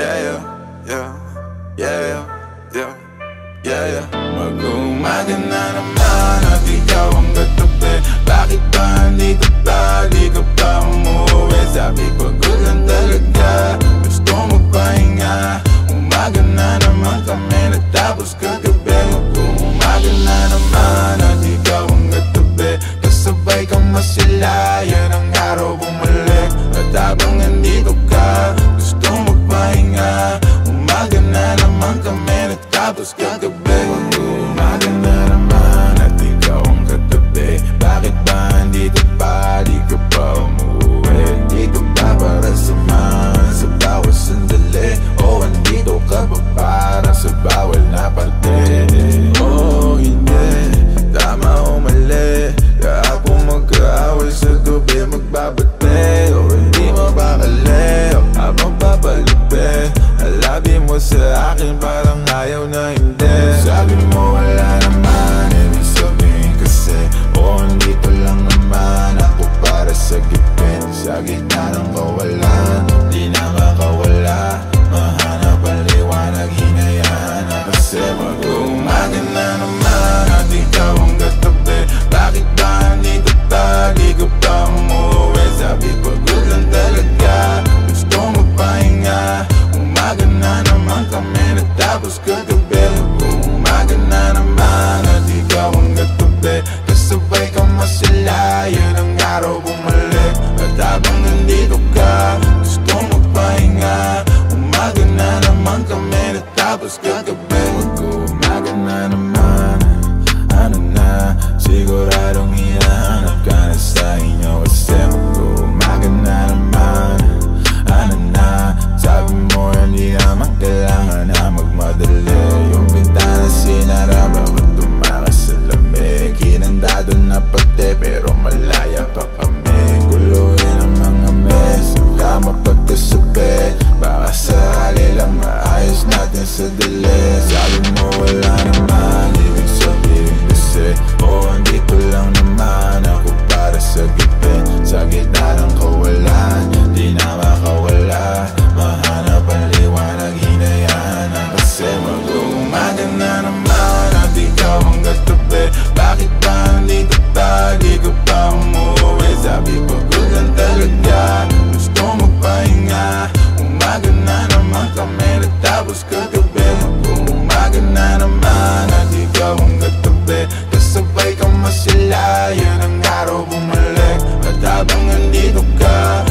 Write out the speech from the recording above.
yeah, yeah, yeah, yeah, yeah, yeah Mag-umagana naman at ikaw ang katabi Bakit ba hindi ka pa, hindi ka pa umuwi? Sabi pag octavos que acabei Bumaga na naman at ikaw ang gatabi Kasabay ka masilaya to the left. kami natapos kagabi Magkumagana naman at ikaw ang katabi Kasabay kang masila, yan ang araw bumalik At habang andito ka